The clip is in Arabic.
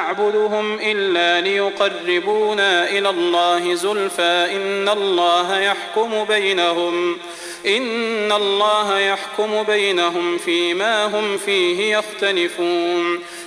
نعبدهم إلا ليقربونا إلى الله زلفى. إن الله يحكم بينهم. إن الله يحكم بينهم فيما هم فيه يختلفون.